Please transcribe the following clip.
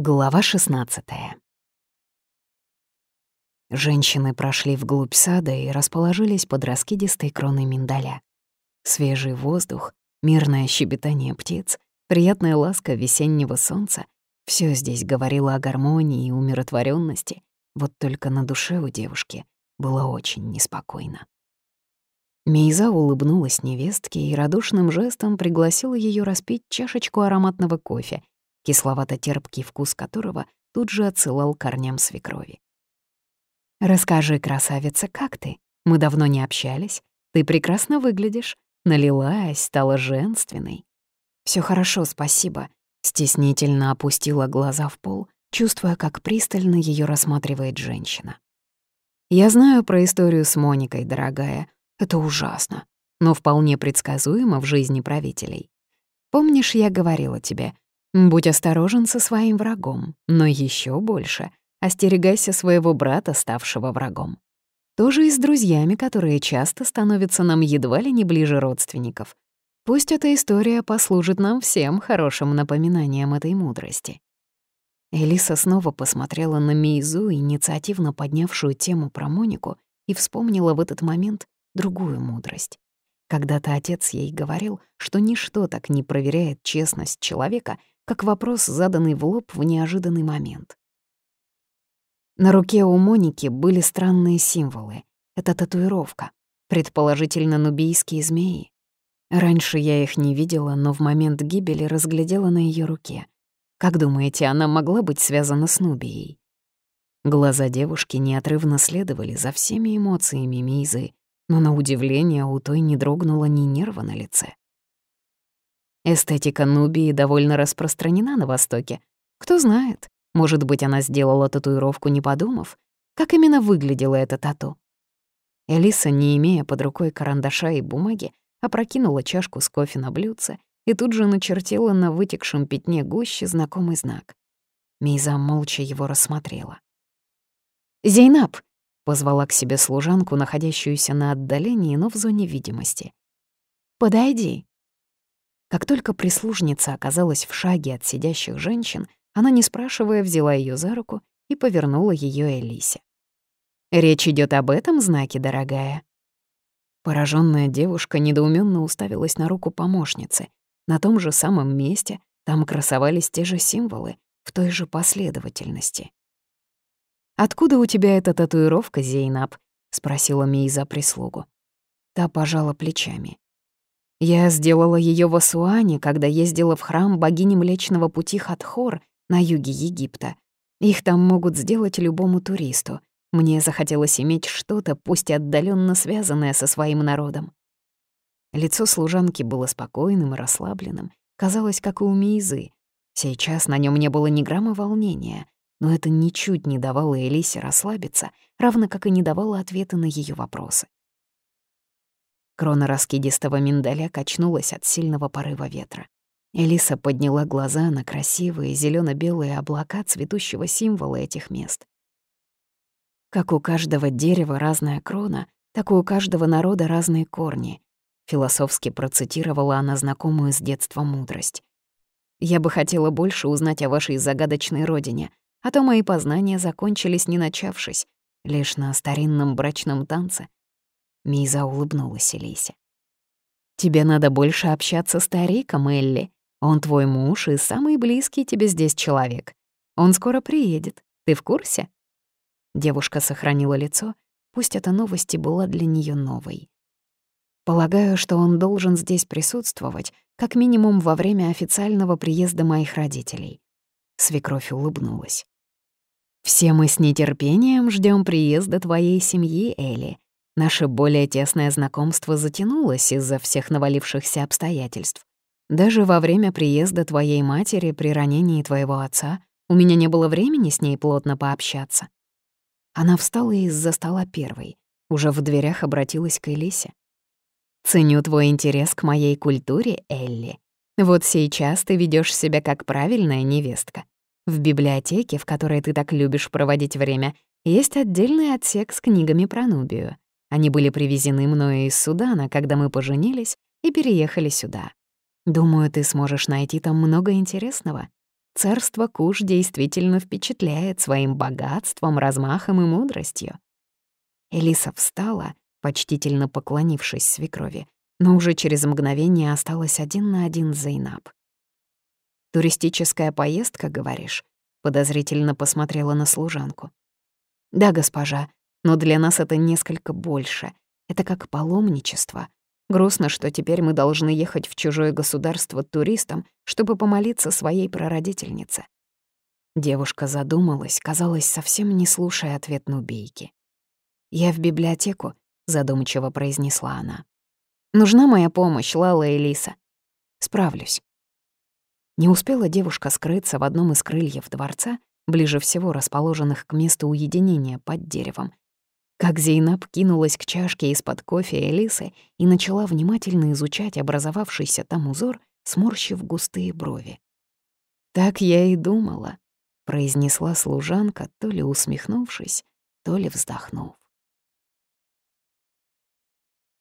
Глава 16 Женщины прошли вглубь сада и расположились под раскидистой кроной миндаля. Свежий воздух, мирное щебетание птиц, приятная ласка весеннего солнца — все здесь говорило о гармонии и умиротворенности. Вот только на душе у девушки было очень неспокойно. Мейза улыбнулась невестке и радушным жестом пригласила ее распить чашечку ароматного кофе — кисловато-терпкий вкус которого тут же отсылал корням свекрови. «Расскажи, красавица, как ты? Мы давно не общались. Ты прекрасно выглядишь. Налилась, стала женственной». Все хорошо, спасибо», — стеснительно опустила глаза в пол, чувствуя, как пристально ее рассматривает женщина. «Я знаю про историю с Моникой, дорогая. Это ужасно, но вполне предсказуемо в жизни правителей. Помнишь, я говорила тебе, Будь осторожен со своим врагом, но еще больше остерегайся своего брата, ставшего врагом. Тоже и с друзьями, которые часто становятся нам едва ли не ближе родственников. Пусть эта история послужит нам всем хорошим напоминанием этой мудрости. Элиса снова посмотрела на Мейзу, инициативно поднявшую тему про Монику, и вспомнила в этот момент другую мудрость. Когда-то отец ей говорил, что ничто так не проверяет честность человека, как вопрос, заданный в лоб в неожиданный момент. На руке у Моники были странные символы. Это татуировка, предположительно нубийские змеи. Раньше я их не видела, но в момент гибели разглядела на ее руке. Как думаете, она могла быть связана с Нубией? Глаза девушки неотрывно следовали за всеми эмоциями Мизы, но на удивление у той не дрогнуло ни нерва на лице. Эстетика Нубии довольно распространена на Востоке. Кто знает, может быть, она сделала татуировку, не подумав, как именно выглядела эта тату. Элиса, не имея под рукой карандаша и бумаги, опрокинула чашку с кофе на блюдце и тут же начертила на вытекшем пятне гуще знакомый знак. Мейза молча его рассмотрела. «Зейнаб!» — позвала к себе служанку, находящуюся на отдалении, но в зоне видимости. «Подойди, как только прислужница оказалась в шаге от сидящих женщин, она, не спрашивая, взяла ее за руку и повернула ее Элисе. «Речь идет об этом знаке, дорогая?» Пораженная девушка недоуменно уставилась на руку помощницы. На том же самом месте там красовались те же символы, в той же последовательности. «Откуда у тебя эта татуировка, Зейнаб?» — спросила Мейза прислугу. Та пожала плечами. Я сделала ее в Асуане, когда ездила в храм богини Млечного Пути Хатхор на юге Египта. Их там могут сделать любому туристу. Мне захотелось иметь что-то, пусть отдаленно связанное со своим народом. Лицо служанки было спокойным и расслабленным, казалось, как и у Миизы. Сейчас на нем не было ни грамма волнения, но это ничуть не давало Элисе расслабиться, равно как и не давало ответа на ее вопросы. Крона раскидистого миндаля качнулась от сильного порыва ветра. Элиса подняла глаза на красивые зелено белые облака цветущего символа этих мест. Как у каждого дерева разная крона, так и у каждого народа разные корни. Философски процитировала она знакомую с детства мудрость. «Я бы хотела больше узнать о вашей загадочной родине, а то мои познания закончились не начавшись, лишь на старинном брачном танце, Миза улыбнулась Элисе. «Тебе надо больше общаться с Тариком, Элли. Он твой муж и самый близкий тебе здесь человек. Он скоро приедет. Ты в курсе?» Девушка сохранила лицо, пусть эта новость и была для нее новой. «Полагаю, что он должен здесь присутствовать, как минимум во время официального приезда моих родителей». Свекровь улыбнулась. «Все мы с нетерпением ждем приезда твоей семьи, Элли. Наше более тесное знакомство затянулось из-за всех навалившихся обстоятельств. Даже во время приезда твоей матери при ранении твоего отца у меня не было времени с ней плотно пообщаться. Она встала из-за стола первой, уже в дверях обратилась к Элисе. «Ценю твой интерес к моей культуре, Элли. Вот сейчас ты ведешь себя как правильная невестка. В библиотеке, в которой ты так любишь проводить время, есть отдельный отсек с книгами про Нубию. Они были привезены мною из Судана, когда мы поженились и переехали сюда. Думаю, ты сможешь найти там много интересного. царство Куш действительно впечатляет своим богатством, размахом и мудростью. Элиса встала, почтительно поклонившись свекрови, но уже через мгновение осталась один на один с Зейнаб. «Туристическая поездка, говоришь?» — подозрительно посмотрела на служанку. «Да, госпожа, но для нас это несколько больше. Это как паломничество. Грустно, что теперь мы должны ехать в чужое государство туристам, чтобы помолиться своей прародительнице». Девушка задумалась, казалось, совсем не слушая ответ Нубейки. «Я в библиотеку», — задумчиво произнесла она. «Нужна моя помощь, Лала и Лиса. Справлюсь». Не успела девушка скрыться в одном из крыльев дворца, ближе всего расположенных к месту уединения под деревом, как Зейнаб кинулась к чашке из-под кофе Элисы и начала внимательно изучать образовавшийся там узор, сморщив густые брови. «Так я и думала», — произнесла служанка, то ли усмехнувшись, то ли вздохнув.